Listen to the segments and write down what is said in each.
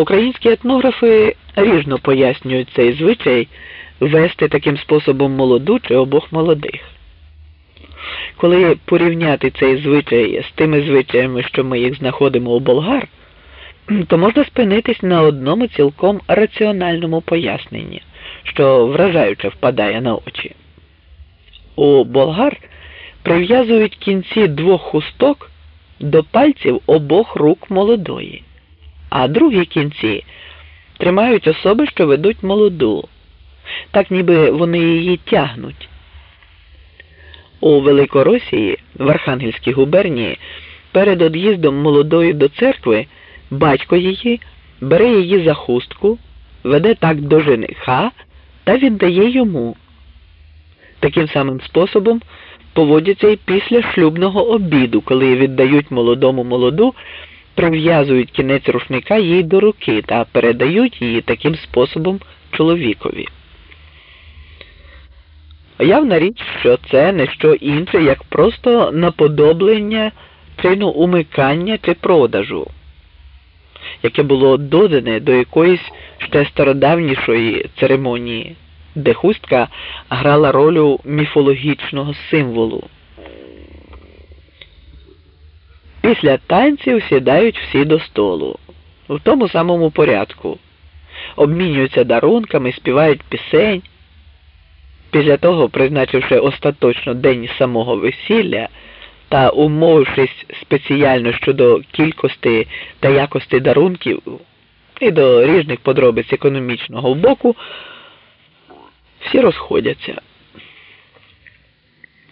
Українські етнографи ріжно пояснюють цей звичай вести таким способом молоду чи обох молодих. Коли порівняти цей звичай з тими звичаями, що ми їх знаходимо у болгар, то можна спинитись на одному цілком раціональному поясненні, що вражаюче впадає на очі. У болгар прив'язують кінці двох хусток до пальців обох рук молодої, а другі кінці тримають особи, що ведуть молоду, так ніби вони її тягнуть. У Великоросії в Архангельській губернії перед од'їздом молодої до церкви батько її бере її за хустку, веде так до жениха та віддає йому. Таким самим способом поводяться і після шлюбного обіду, коли віддають молодому молоду, прив'язують кінець рушника їй до руки та передають її таким способом чоловікові. Явна річ, що це не що інше, як просто наподоблення чину умикання чи продажу, яке було додане до якоїсь ще стародавнішої церемонії, де хустка грала роль міфологічного символу. Після танців сідають всі до столу, в тому самому порядку, обмінюються дарунками, співають пісень. Після того, призначивши остаточно день самого весілля та умовившись спеціально щодо кількості та якості дарунків і до різних подробиць економічного боку, всі розходяться.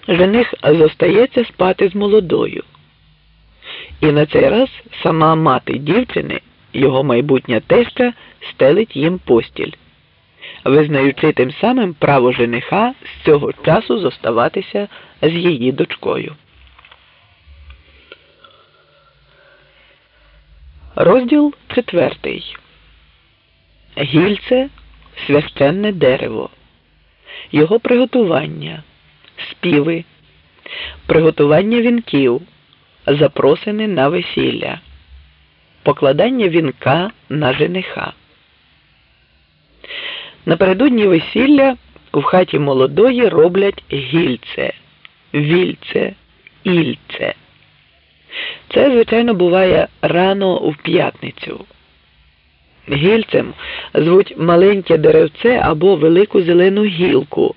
Жених зостається спати з молодою. І на цей раз сама мати дівчини, його майбутня теща, стелить їм постіль визнаючи тим самим право жениха з цього часу зоставатися з її дочкою. Розділ четвертий. Гільце священне дерево, його приготування, співи, приготування вінків, запросини на весілля, покладання вінка на жениха. Напередодні весілля в хаті молодої роблять гільце, вільце, ільце. Це, звичайно, буває рано в п'ятницю. Гільцем звуть маленьке деревце або велику зелену гілку.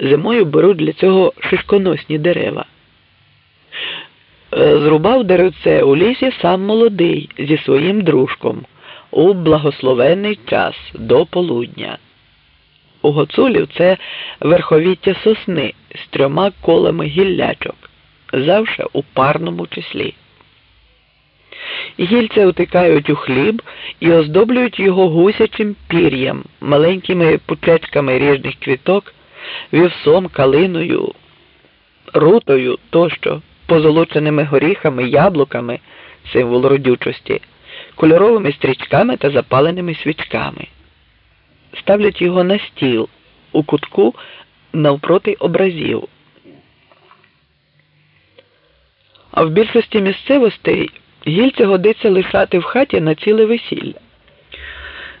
Зимою беруть для цього шишконосні дерева. Е, зрубав деревце у лісі сам молодий зі своїм дружком у благословенний час до полудня. У гоцулів це верховіття сосни з трьома колами гіллячок, завше у парному числі. Гільця утикають у хліб і оздоблюють його гусячим пір'ям, маленькими пучечками ріжних квіток, вівсом, калиною, рутою тощо, позолоченими горіхами, яблуками, символ родючості кольоровими стрічками та запаленими свічками. Ставлять його на стіл у кутку навпроти образів. А в більшості місцевостей гільце годиться лишати в хаті на ціле весілля.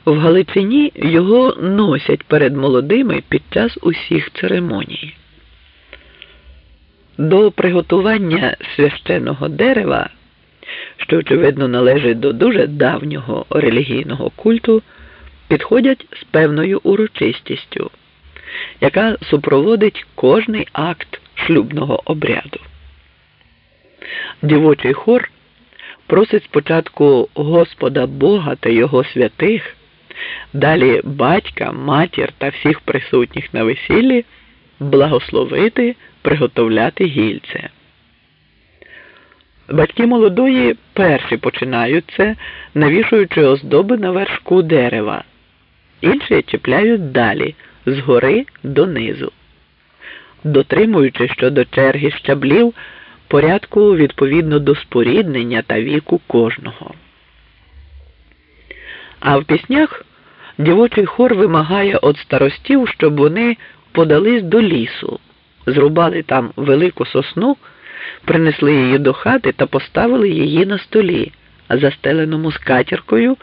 В Галичині його носять перед молодими під час усіх церемоній. До приготування священного дерева що очевидно належить до дуже давнього релігійного культу, підходять з певною урочистістю, яка супроводить кожний акт шлюбного обряду. Дівочий хор просить спочатку Господа Бога та Його святих, далі батька, матір та всіх присутніх на весіллі благословити, приготовляти гільце. Батьки молодої перші починають це, навішуючи оздоби на вершку дерева, інші чіпляють далі згори донизу, дотримуючи щодо черги щаблів порядку відповідно до споріднення та віку кожного. А в піснях дівочий хор вимагає від старостів, щоб вони подались до лісу, зрубали там велику сосну принесли її до хати та поставили її на столі, застеленому скатіркою